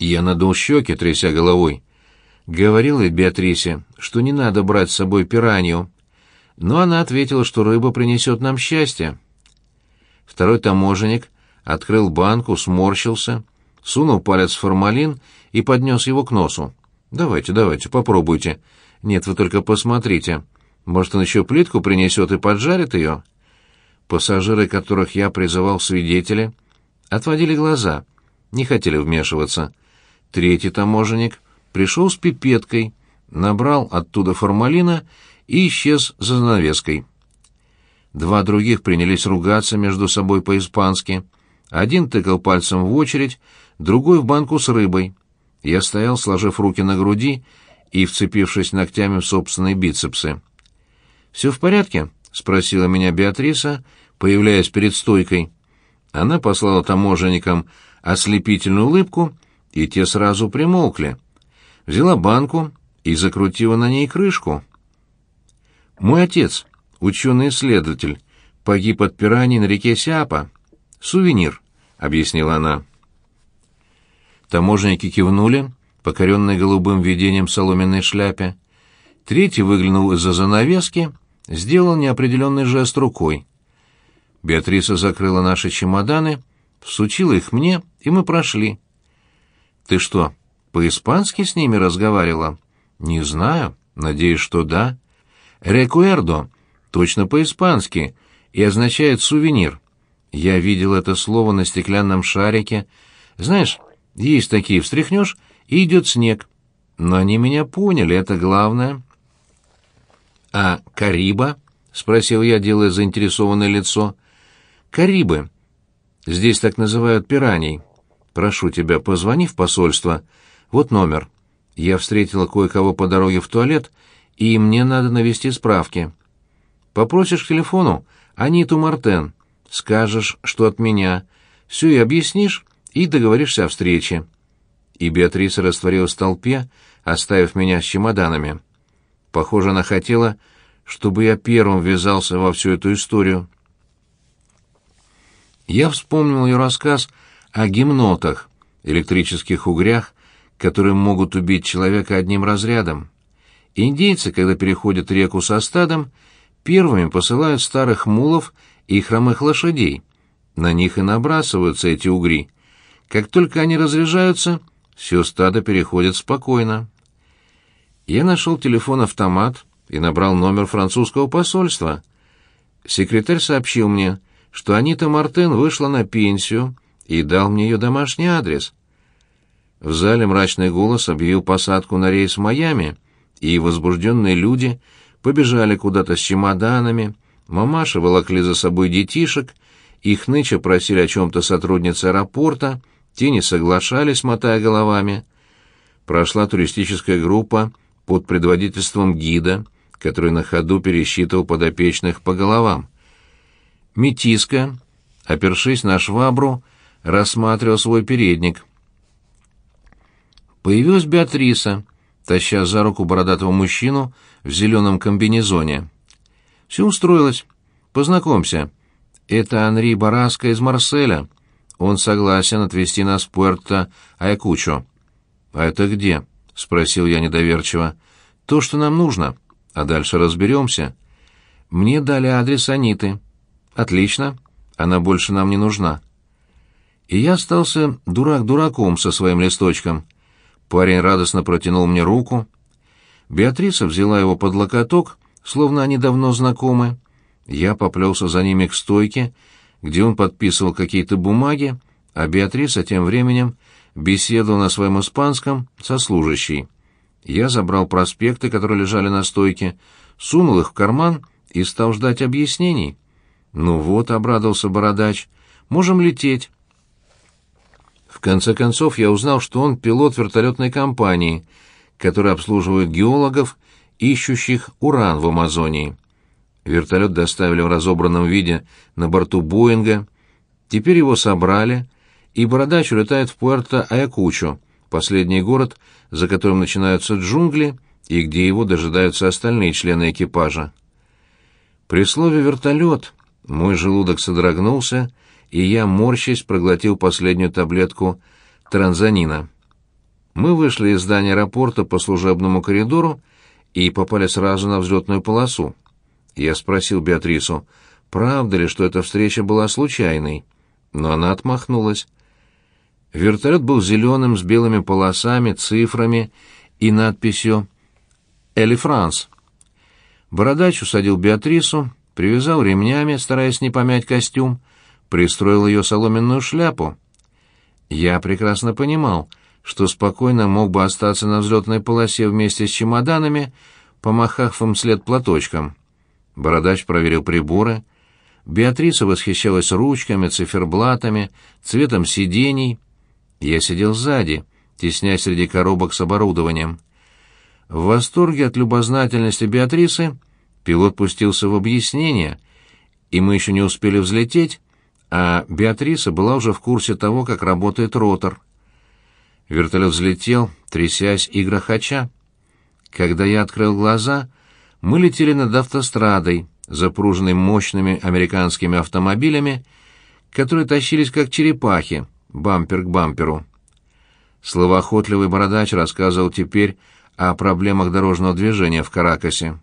Я надул щеки, тряся головой. Говорила Беатрисе, что не надо брать с собой пиранью. Но она ответила, что рыба принесет нам счастье. Второй таможенник открыл банку, сморщился, сунул палец в формалин и поднес его к носу. «Давайте, давайте, попробуйте. Нет, вы только посмотрите. Может, он еще плитку принесет и поджарит ее?» Пассажиры, которых я призывал свидетели, отводили глаза, не хотели вмешиваться. Третий таможенник пришел с пипеткой, набрал оттуда формалина и исчез за занавеской. Два других принялись ругаться между собой по-испански. Один тыкал пальцем в очередь, другой в банку с рыбой. Я стоял, сложив руки на груди и вцепившись ногтями в собственные бицепсы. «Все в порядке?» — спросила меня Беатриса, появляясь перед стойкой. Она послала таможенникам ослепительную улыбку, и те сразу примолкли. Взяла банку и закрутила на ней крышку. «Мой отец, ученый-исследователь, погиб от пираний на реке Сиапа. Сувенир», — объяснила она. Таможенники кивнули, покоренные голубым видением соломенной шляпе. Третий выглянул из-за занавески, сделал неопределенный жест рукой. Беатриса закрыла наши чемоданы, всучила их мне, и мы прошли. «Ты что, по-испански с ними разговаривала?» «Не знаю. Надеюсь, что да». «Рекуэрдо» точно по-испански и означает «сувенир». Я видел это слово на стеклянном шарике. Знаешь, есть такие, встряхнешь, и идет снег. Но они меня поняли, это главное. «А Кариба?» — спросил я, делая заинтересованное лицо. «Карибы. Здесь так называют пираний. Прошу тебя, позвони в посольство. Вот номер. Я встретила кое-кого по дороге в туалет, и мне надо навести справки. Попросишь к телефону Аниту Мартен. Скажешь, что от меня. Все и объяснишь, и договоришься о встрече». И Беатриса растворилась в толпе, оставив меня с чемоданами. Похоже, она хотела, чтобы я первым ввязался во всю эту историю. Я вспомнил ее рассказ о гимнотах, электрических угрях, которые могут убить человека одним разрядом. Индейцы, когда переходят реку со стадом, первыми посылают старых мулов и хромых лошадей. На них и набрасываются эти угри. Как только они разряжаются, все стадо переходит спокойно. Я нашел телефон-автомат и набрал номер французского посольства. Секретарь сообщил мне, что Анита Мартен вышла на пенсию и дал мне ее домашний адрес. В зале мрачный голос объявил посадку на рейс в Майами, и возбужденные люди побежали куда-то с чемоданами, мамаши волокли за собой детишек, их ныча просили о чем-то сотрудницы аэропорта, те не соглашались, мотая головами. Прошла туристическая группа под предводительством гида, который на ходу пересчитывал подопечных по головам. Метиска, опершись на швабру, рассматривал свой передник. Появилась Беатриса, таща за руку бородатого мужчину в зеленом комбинезоне. «Все устроилось. Познакомься. Это Анри Бараска из Марселя. Он согласен отвезти нас в Пуэрто-Айкучо». «А это где?» — спросил я недоверчиво. «То, что нам нужно. А дальше разберемся». «Мне дали адрес Аниты». Отлично. Она больше нам не нужна. И я остался дурак дураком со своим листочком. Парень радостно протянул мне руку. Беатриса взяла его под локоток, словно они давно знакомы. Я поплелся за ними к стойке, где он подписывал какие-то бумаги, а Беатриса тем временем беседовал на своем испанском со служащей. Я забрал проспекты, которые лежали на стойке, сунул их в карман и стал ждать объяснений. «Ну вот», — обрадовался бородач, — «можем лететь». В конце концов я узнал, что он пилот вертолетной компании, которая обслуживает геологов, ищущих уран в Амазонии. Вертолет доставили в разобранном виде на борту Боинга. Теперь его собрали, и бородач улетает в Пуэрто-Аякучо, последний город, за которым начинаются джунгли и где его дожидаются остальные члены экипажа. При слове «вертолет» Мой желудок содрогнулся, и я, морщась, проглотил последнюю таблетку транзанина. Мы вышли из здания аэропорта по служебному коридору и попали сразу на взлетную полосу. Я спросил Беатрису, правда ли, что эта встреча была случайной, но она отмахнулась. Вертолет был зеленым с белыми полосами, цифрами и надписью «Эли Франс». Бородач усадил Беатрису, привязал ремнями, стараясь не помять костюм, пристроил ее соломенную шляпу. Я прекрасно понимал, что спокойно мог бы остаться на взлетной полосе вместе с чемоданами, помахав им след платочком. Бородач проверил приборы. Беатриса восхищалась ручками, циферблатами, цветом сидений. Я сидел сзади, теснясь среди коробок с оборудованием. В восторге от любознательности Беатрисы пилот пустился в объяснение, и мы еще не успели взлететь, а Беатриса была уже в курсе того, как работает ротор. Вертолет взлетел, трясясь и грохоча. Когда я открыл глаза, мы летели над автострадой, запруженной мощными американскими автомобилями, которые тащились как черепахи, бампер к бамперу. Словоохотливый бородач рассказывал теперь о проблемах дорожного движения в Каракасе.